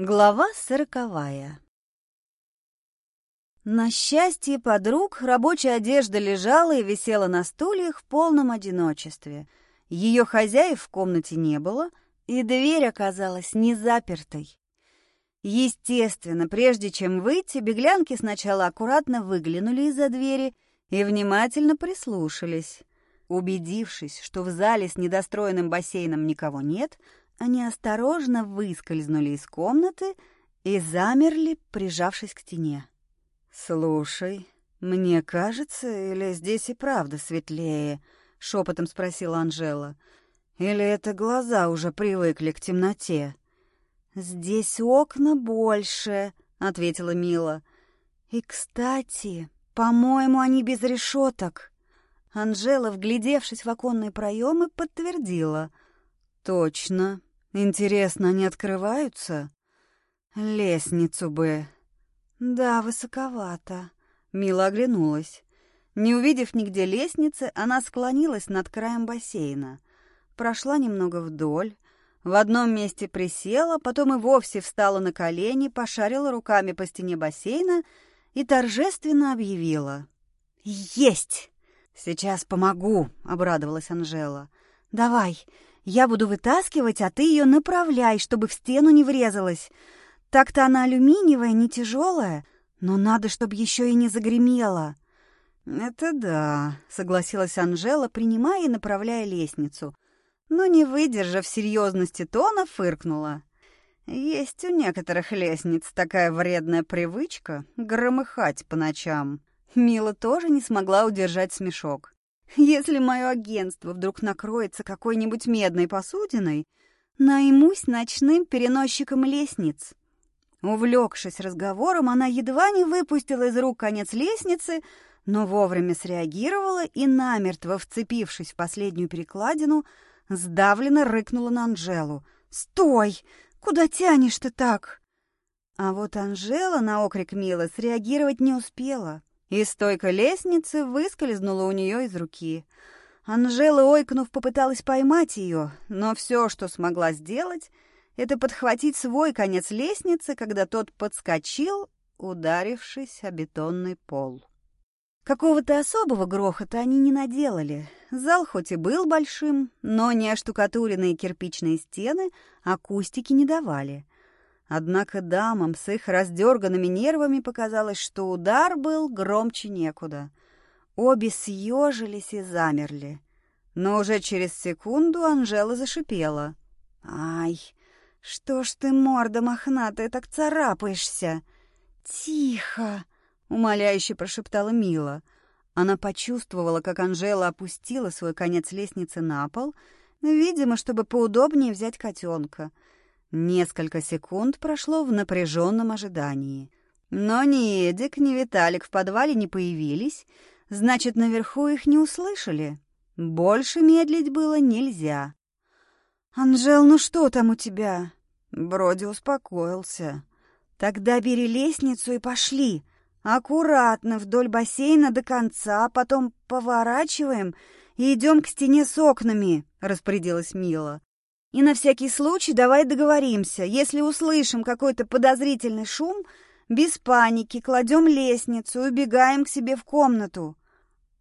Глава сороковая На счастье подруг рабочая одежда лежала и висела на стульях в полном одиночестве. Ее хозяев в комнате не было, и дверь оказалась не запертой. Естественно, прежде чем выйти, беглянки сначала аккуратно выглянули из-за двери и внимательно прислушались. Убедившись, что в зале с недостроенным бассейном никого нет, они осторожно выскользнули из комнаты и замерли, прижавшись к стене. «Слушай, мне кажется, или здесь и правда светлее?» — шепотом спросила Анжела. «Или это глаза уже привыкли к темноте?» «Здесь окна больше», — ответила Мила. «И, кстати, по-моему, они без решеток». Анжела, вглядевшись в оконные проемы, подтвердила. «Точно. Интересно, они открываются? Лестницу бы. Да, высоковато. Мила оглянулась. Не увидев нигде лестницы, она склонилась над краем бассейна. Прошла немного вдоль, в одном месте присела, потом и вовсе встала на колени, пошарила руками по стене бассейна и торжественно объявила. «Есть! Сейчас помогу!» — обрадовалась Анжела. «Давай, я буду вытаскивать, а ты ее направляй, чтобы в стену не врезалась. Так-то она алюминиевая, не тяжелая, но надо, чтобы еще и не загремела». «Это да», — согласилась Анжела, принимая и направляя лестницу. Но, не выдержав серьезности тона, фыркнула. «Есть у некоторых лестниц такая вредная привычка громыхать по ночам». Мила тоже не смогла удержать смешок. Если мое агентство вдруг накроется какой-нибудь медной посудиной, наймусь ночным переносчиком лестниц. Увлекшись разговором, она едва не выпустила из рук конец лестницы, но вовремя среагировала и, намертво вцепившись в последнюю перекладину, сдавленно рыкнула на Анжелу. «Стой! Куда тянешь ты так?» А вот Анжела на окрик Милы среагировать не успела и стойка лестницы выскользнула у нее из руки. Анжела, ойкнув, попыталась поймать ее, но все, что смогла сделать, это подхватить свой конец лестницы, когда тот подскочил, ударившись о бетонный пол. Какого-то особого грохота они не наделали. Зал хоть и был большим, но не оштукатуренные кирпичные стены акустики не давали. Однако дамам с их раздерганными нервами показалось, что удар был громче некуда. Обе съежились и замерли. Но уже через секунду Анжела зашипела. «Ай, что ж ты, морда мохнатая, так царапаешься?» «Тихо!» — умоляюще прошептала Мила. Она почувствовала, как Анжела опустила свой конец лестницы на пол, видимо, чтобы поудобнее взять котенка — Несколько секунд прошло в напряженном ожидании. Но ни Эдик, ни Виталик в подвале не появились, значит, наверху их не услышали. Больше медлить было нельзя. «Анжел, ну что там у тебя?» Броди успокоился. «Тогда бери лестницу и пошли. Аккуратно вдоль бассейна до конца, потом поворачиваем и идем к стене с окнами», — распорядилась Мила. И на всякий случай давай договоримся. Если услышим какой-то подозрительный шум, без паники кладем лестницу и убегаем к себе в комнату.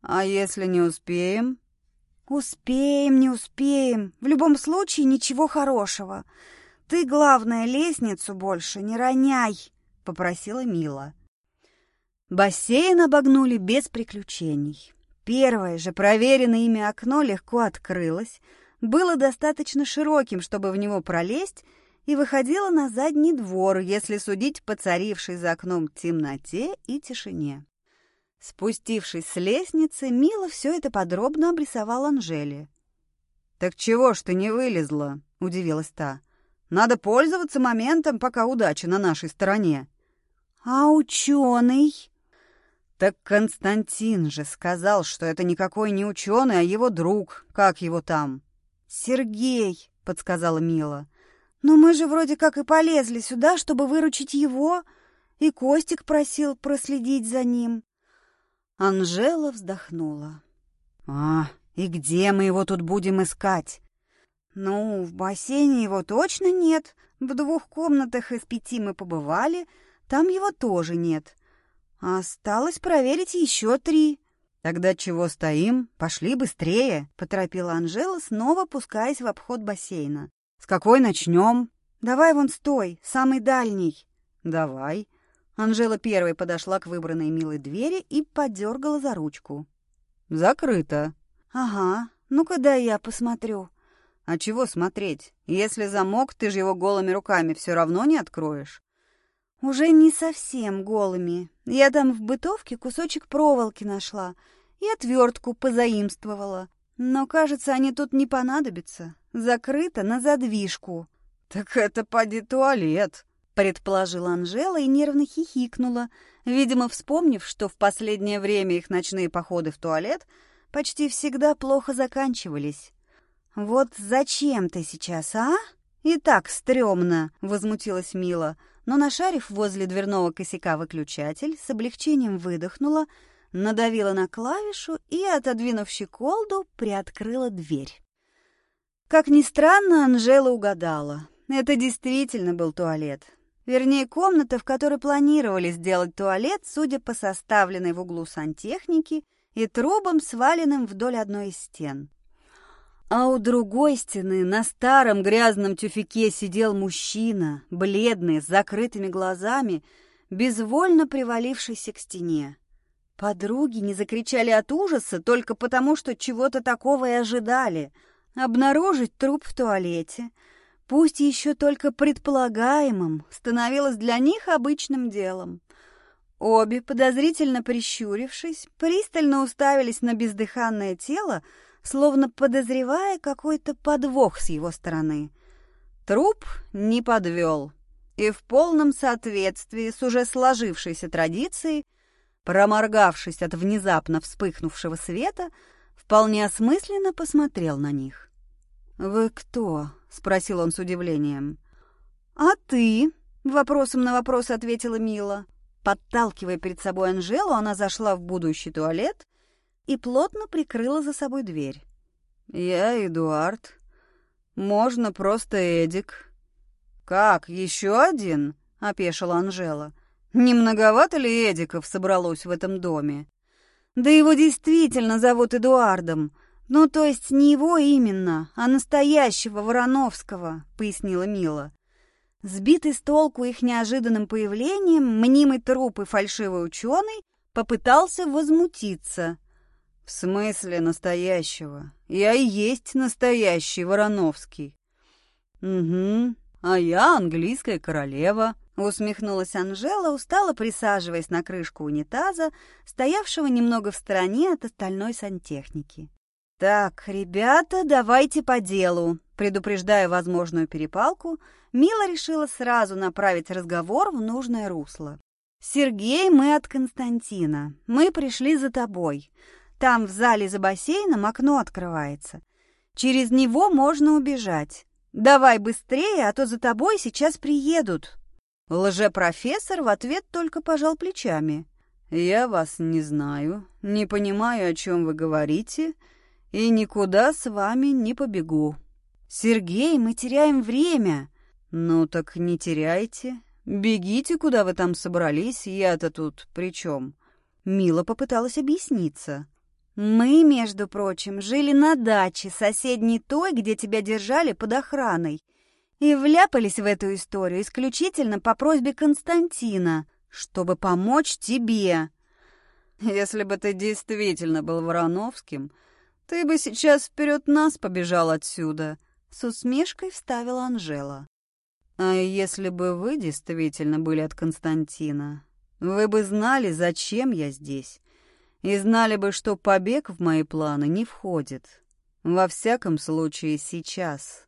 А если не успеем? Успеем, не успеем. В любом случае ничего хорошего. Ты, главное, лестницу больше не роняй, попросила Мила. Бассейн обогнули без приключений. Первое же проверенное ими окно легко открылось, было достаточно широким, чтобы в него пролезть, и выходило на задний двор, если судить по царившей за окном темноте и тишине. Спустившись с лестницы, Мила все это подробно обрисовала Анжеле. «Так чего ж ты не вылезла?» — удивилась та. «Надо пользоваться моментом, пока удача на нашей стороне». «А ученый?» «Так Константин же сказал, что это никакой не ученый, а его друг. Как его там?» «Сергей», — подсказала Мила. «Но мы же вроде как и полезли сюда, чтобы выручить его, и Костик просил проследить за ним». Анжела вздохнула. «А, и где мы его тут будем искать?» «Ну, в бассейне его точно нет, В двух комнатах из пяти мы побывали, там его тоже нет. Осталось проверить еще три. Тогда чего стоим? Пошли быстрее, поторопила Анжела, снова пускаясь в обход бассейна. С какой начнем? Давай вон стой, самый дальний. Давай. Анжела первой подошла к выбранной милой двери и подергала за ручку. Закрыто. Ага, ну-ка дай я посмотрю. А чего смотреть? Если замок, ты же его голыми руками все равно не откроешь. Уже не совсем голыми. Я там в бытовке кусочек проволоки нашла и отвертку позаимствовала. Но, кажется, они тут не понадобятся. Закрыто на задвижку. Так это поди туалет, предположила Анжела и нервно хихикнула, видимо, вспомнив, что в последнее время их ночные походы в туалет почти всегда плохо заканчивались. «Вот зачем ты сейчас, а? И так стрёмно!» — возмутилась Мила, но, нашарив возле дверного косяка выключатель, с облегчением выдохнула, надавила на клавишу и, отодвинув щеколду, приоткрыла дверь. Как ни странно, Анжела угадала. Это действительно был туалет. Вернее, комната, в которой планировали сделать туалет, судя по составленной в углу сантехнике и трубам, сваленным вдоль одной из стен. А у другой стены на старом грязном тюфике сидел мужчина, бледный, с закрытыми глазами, безвольно привалившийся к стене. Подруги не закричали от ужаса только потому, что чего-то такого и ожидали. Обнаружить труп в туалете, пусть еще только предполагаемым, становилось для них обычным делом. Обе, подозрительно прищурившись, пристально уставились на бездыханное тело, словно подозревая какой-то подвох с его стороны. Труп не подвел, и в полном соответствии с уже сложившейся традицией, проморгавшись от внезапно вспыхнувшего света, вполне осмысленно посмотрел на них. «Вы кто?» — спросил он с удивлением. «А ты?» — вопросом на вопрос ответила Мила. Подталкивая перед собой Анжелу, она зашла в будущий туалет и плотно прикрыла за собой дверь. «Я Эдуард. Можно просто Эдик». «Как, еще один?» — опешила Анжела. «Не многовато ли Эдиков собралось в этом доме?» «Да его действительно зовут Эдуардом. Ну, то есть не его именно, а настоящего Вороновского», — пояснила Мила. Сбитый с толку их неожиданным появлением, мнимый труп и фальшивый ученый попытался возмутиться. «В смысле настоящего? Я и есть настоящий Вороновский». «Угу, а я английская королева», — усмехнулась Анжела, устало присаживаясь на крышку унитаза, стоявшего немного в стороне от остальной сантехники. «Так, ребята, давайте по делу», — предупреждая возможную перепалку, Мила решила сразу направить разговор в нужное русло. «Сергей, мы от Константина. Мы пришли за тобой. Там в зале за бассейном окно открывается. Через него можно убежать. Давай быстрее, а то за тобой сейчас приедут. Лже-профессор в ответ только пожал плечами. «Я вас не знаю, не понимаю, о чем вы говорите, и никуда с вами не побегу». «Сергей, мы теряем время». «Ну так не теряйте. Бегите, куда вы там собрались, я-то тут при чем?» Мила попыталась объясниться. Мы, между прочим, жили на даче, соседней той, где тебя держали под охраной, и вляпались в эту историю исключительно по просьбе Константина, чтобы помочь тебе. Если бы ты действительно был Вороновским, ты бы сейчас вперед нас побежал отсюда, с усмешкой вставила Анжела. А если бы вы действительно были от Константина, вы бы знали, зачем я здесь и знали бы, что побег в мои планы не входит. Во всяком случае, сейчас.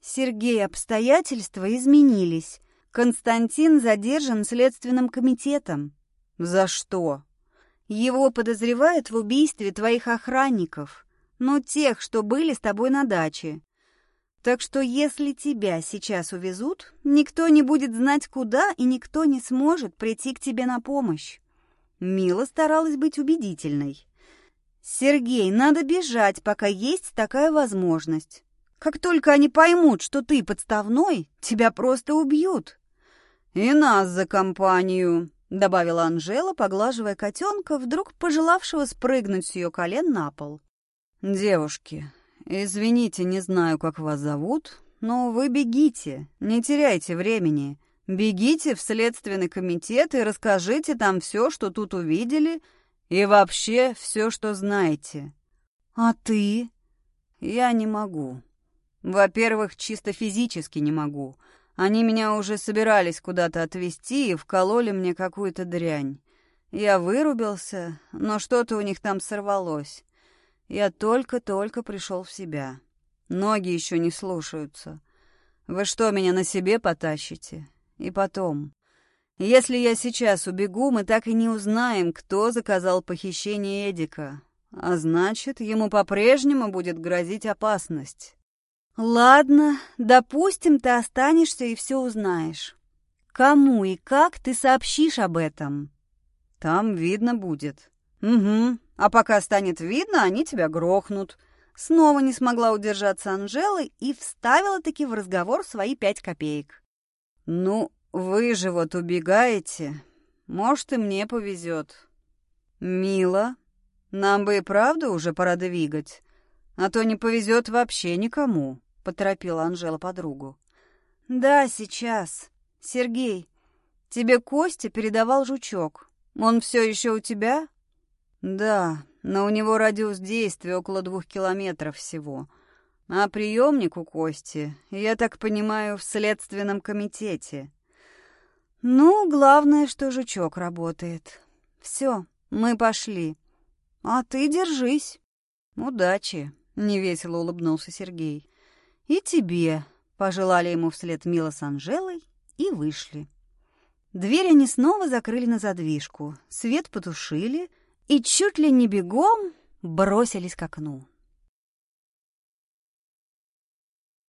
Сергей, обстоятельства изменились. Константин задержан следственным комитетом. За что? Его подозревают в убийстве твоих охранников, ну, тех, что были с тобой на даче. Так что если тебя сейчас увезут, никто не будет знать куда, и никто не сможет прийти к тебе на помощь. Мила старалась быть убедительной. «Сергей, надо бежать, пока есть такая возможность». Как только они поймут, что ты подставной, тебя просто убьют. И нас за компанию, добавила Анжела, поглаживая котенка, вдруг пожелавшего спрыгнуть с ее колен на пол. Девушки, извините, не знаю, как вас зовут, но вы бегите, не теряйте времени. Бегите в следственный комитет и расскажите там все, что тут увидели, и вообще все, что знаете. А ты? Я не могу. Во-первых, чисто физически не могу. Они меня уже собирались куда-то отвезти и вкололи мне какую-то дрянь. Я вырубился, но что-то у них там сорвалось. Я только-только пришел в себя. Ноги еще не слушаются. Вы что, меня на себе потащите? И потом, если я сейчас убегу, мы так и не узнаем, кто заказал похищение Эдика. А значит, ему по-прежнему будет грозить опасность. Ладно, допустим, ты останешься и все узнаешь. Кому и как ты сообщишь об этом? Там видно будет. Угу. А пока станет видно, они тебя грохнут. Снова не смогла удержаться Анжела и вставила-таки в разговор свои пять копеек. Ну, вы же вот убегаете. Может, и мне повезет. Мила, нам бы и правда уже пора двигать, а то не повезет вообще никому, поторопила Анжела подругу. Да, сейчас. Сергей, тебе Костя передавал жучок. Он все еще у тебя? Да, но у него радиус действия около двух километров всего. А приемник у Кости, я так понимаю, в следственном комитете. Ну, главное, что жучок работает. Все, мы пошли. А ты держись. Удачи, невесело улыбнулся Сергей. И тебе, пожелали ему вслед Мила с Анжелой и вышли. Дверь они снова закрыли на задвижку, свет потушили и чуть ли не бегом бросились к окну.